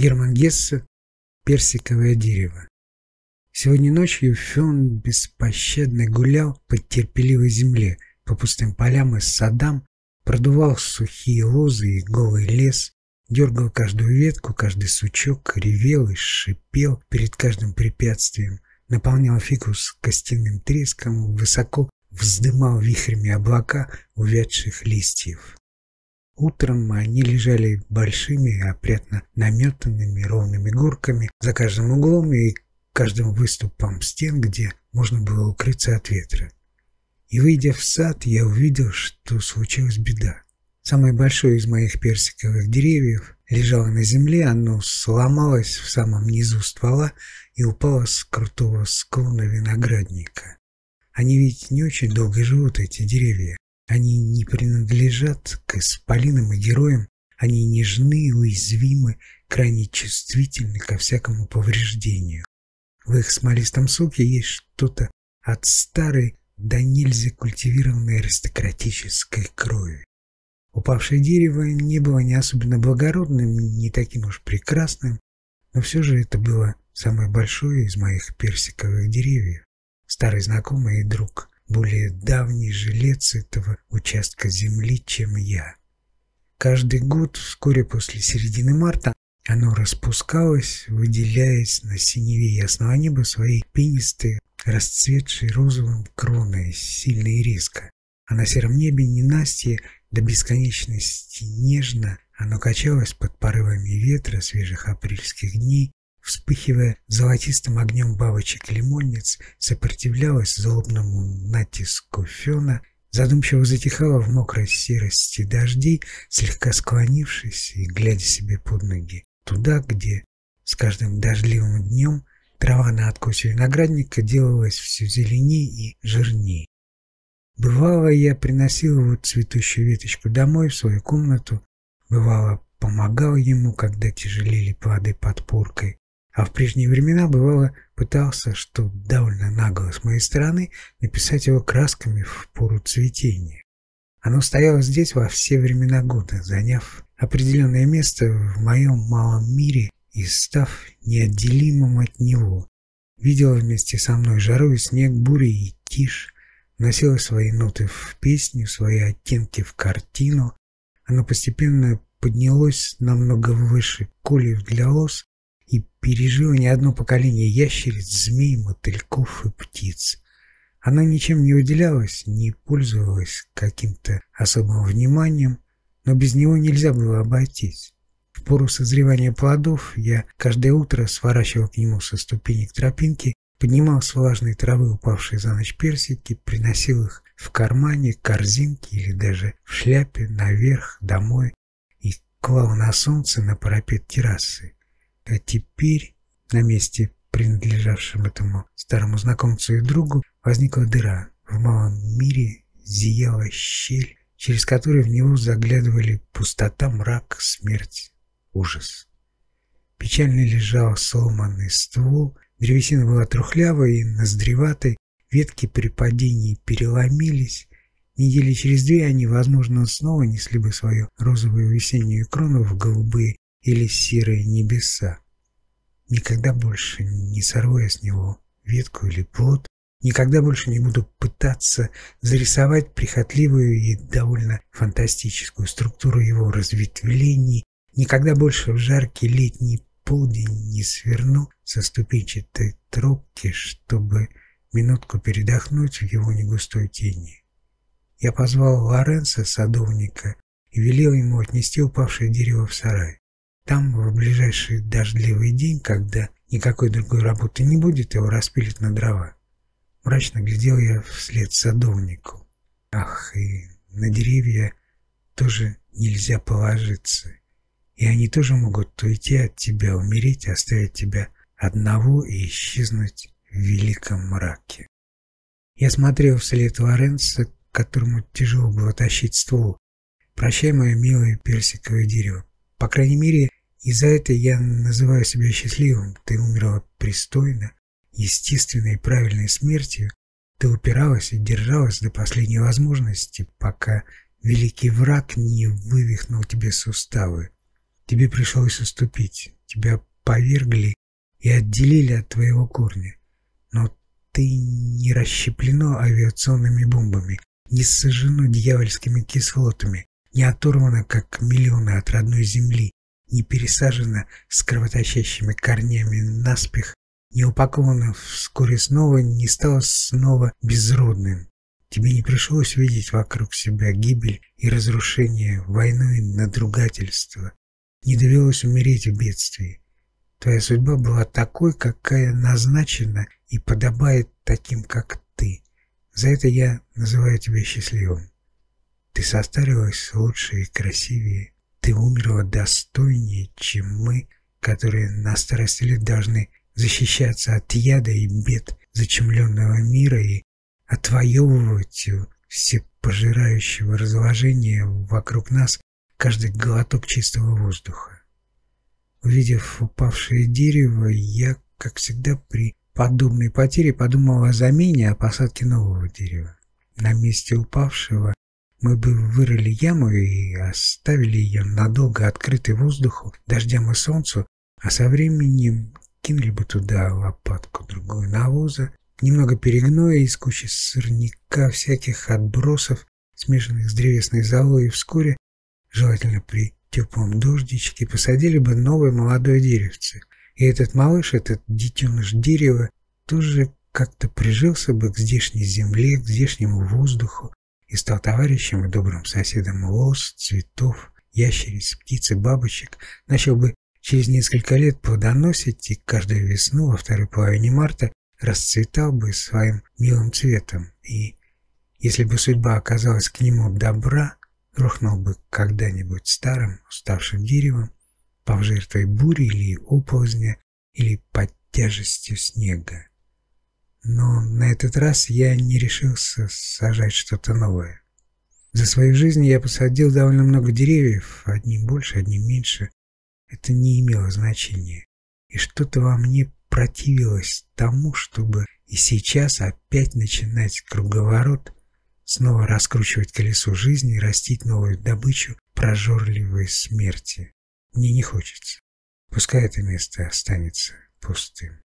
Герман Гессе «Персиковое дерево». Сегодня ночью Фен беспощадно гулял по терпеливой земле, по пустым полям и садам, продувал сухие лозы и голый лес, дергал каждую ветку, каждый сучок, ревел и шипел перед каждым препятствием, наполнял фикус костяным треском, высоко вздымал вихрями облака увядших листьев. Утром они лежали большими, опрятно наметанными ровными горками за каждым углом и каждым выступом стен, где можно было укрыться от ветра. И, выйдя в сад, я увидел, что случилась беда. Самое большое из моих персиковых деревьев лежало на земле, оно сломалось в самом низу ствола и упало с крутого склона виноградника. Они ведь не очень долго живут, эти деревья. Они не принадлежат к исполинам и героям, они нежны, уязвимы, крайне чувствительны ко всякому повреждению. В их смолистом соке есть что-то от старой до нельзя культивированной аристократической крови. Упавшее дерево не было не особенно благородным, не таким уж прекрасным, но все же это было самое большое из моих персиковых деревьев, старый знакомый и друг более давний жилец этого участка земли, чем я. Каждый год, вскоре после середины марта, оно распускалось, выделяясь на синеве ясного неба своей пенистой, расцветшей розовым кроной, сильно и резко. А на сером небе ненастье до бесконечности нежно оно качалось под порывами ветра свежих апрельских дней, вспыхивая золотистым огнем бабочек-лимонниц, сопротивлялась злобному натиску фена, задумчиво затихала в мокрой серости дождей, слегка склонившись и глядя себе под ноги, туда, где с каждым дождливым днем трава на откосе виноградника делалась все зеленей и жирней. Бывало, я приносил его цветущую веточку домой в свою комнату, бывало, помогал ему, когда тяжелели плоды под поркой, а в прежние времена, бывало, пытался, что довольно нагло с моей стороны, написать его красками в пору цветения. Оно стояло здесь во все времена года, заняв определенное место в моем малом мире и став неотделимым от него. Видела вместе со мной жару и снег, бури и тишь, носила свои ноты в песню, свои оттенки в картину. Оно постепенно поднялось намного выше колев для лос, и пережило не одно поколение ящериц, змей, мотыльков и птиц. Она ничем не выделялась, не пользовалась каким-то особым вниманием, но без него нельзя было обойтись. В пору созревания плодов я каждое утро сворачивал к нему со ступенек тропинки, поднимал с влажной травы упавшие за ночь персики, приносил их в кармане, корзинке или даже в шляпе наверх, домой и клал на солнце на парапет террасы. А теперь на месте, принадлежавшем этому старому знакомцу и другу, возникла дыра. В малом мире зияла щель, через которую в него заглядывали пустота, мрак, смерть, ужас. Печально лежал сломанный ствол, древесина была трухлявой и ноздреватой, ветки при падении переломились, Недели через две они, возможно, снова несли бы свою розовую весеннюю крону в голубые или серые небеса. Никогда больше не сорву я с него ветку или плод, никогда больше не буду пытаться зарисовать прихотливую и довольно фантастическую структуру его разветвлений, никогда больше в жаркий летний полдень не сверну со ступенчатой тропки, чтобы минутку передохнуть в его негустой тени. Я позвал Лоренца, садовника, и велел ему отнести упавшее дерево в сарай. Там в ближайший дождливый день, когда никакой другой работы не будет, его распилят на дрова. Мрачно глядел я вслед садовнику. Ах, и на деревья тоже нельзя положиться. И они тоже могут уйти от тебя, умереть, оставить тебя одного и исчезнуть в великом мраке. Я смотрел вслед Лоренца, которому тяжело было тащить ствол. Прощай, мое милое персиковое дерево. По крайней мере, и за это я называю себя счастливым. Ты умерла пристойно, естественной и правильной смертью. Ты упиралась и держалась до последней возможности, пока великий враг не вывихнул тебе суставы. Тебе пришлось уступить. тебя повергли и отделили от твоего корня. Но ты не расщеплено авиационными бомбами, не сожжено дьявольскими кислотами, не оторвано, как миллионы от родной земли, не пересажено с кровоточащими корнями наспех, не упаковано вскоре снова, не стало снова безродным. Тебе не пришлось видеть вокруг себя гибель и разрушение, войну и надругательство. Не довелось умереть в бедствии. Твоя судьба была такой, какая назначена и подобает таким, как ты. За это я называю тебя счастливым. Ты состарилась лучше и красивее. Ты умерла достойнее, чем мы, которые на старости лет должны защищаться от яда и бед зачумленного мира и отвоевывать все пожирающего разложения вокруг нас каждый глоток чистого воздуха. Увидев упавшее дерево, я, как всегда, при подобной потере подумал о замене, о посадке нового дерева. На месте упавшего мы бы вырыли яму и оставили ее надолго открытой воздуху, дождям и солнцу, а со временем кинули бы туда лопатку другую навоза, немного перегноя из кучи сорняка, всяких отбросов, смешанных с древесной золой, и вскоре, желательно при теплом дождичке, посадили бы новое молодое деревце. И этот малыш, этот детеныш дерева, тоже как-то прижился бы к здешней земле, к здешнему воздуху и стал товарищем и добрым соседом лос, цветов, ящериц, птиц и бабочек, начал бы через несколько лет плодоносить и каждую весну во второй половине марта расцветал бы своим милым цветом, и, если бы судьба оказалась к нему добра, рухнул бы когда-нибудь старым, уставшим деревом, пав жертвой бури или оползня, или под тяжестью снега. Но на этот раз я не решился сажать что-то новое. За свою жизнь я посадил довольно много деревьев, одним больше, одним меньше. Это не имело значения. И что-то во мне противилась тому, чтобы и сейчас опять начинать круговорот, снова раскручивать колесо жизни растить новую добычу прожорливой смерти. Мне не хочется. Пускай это место останется пустым.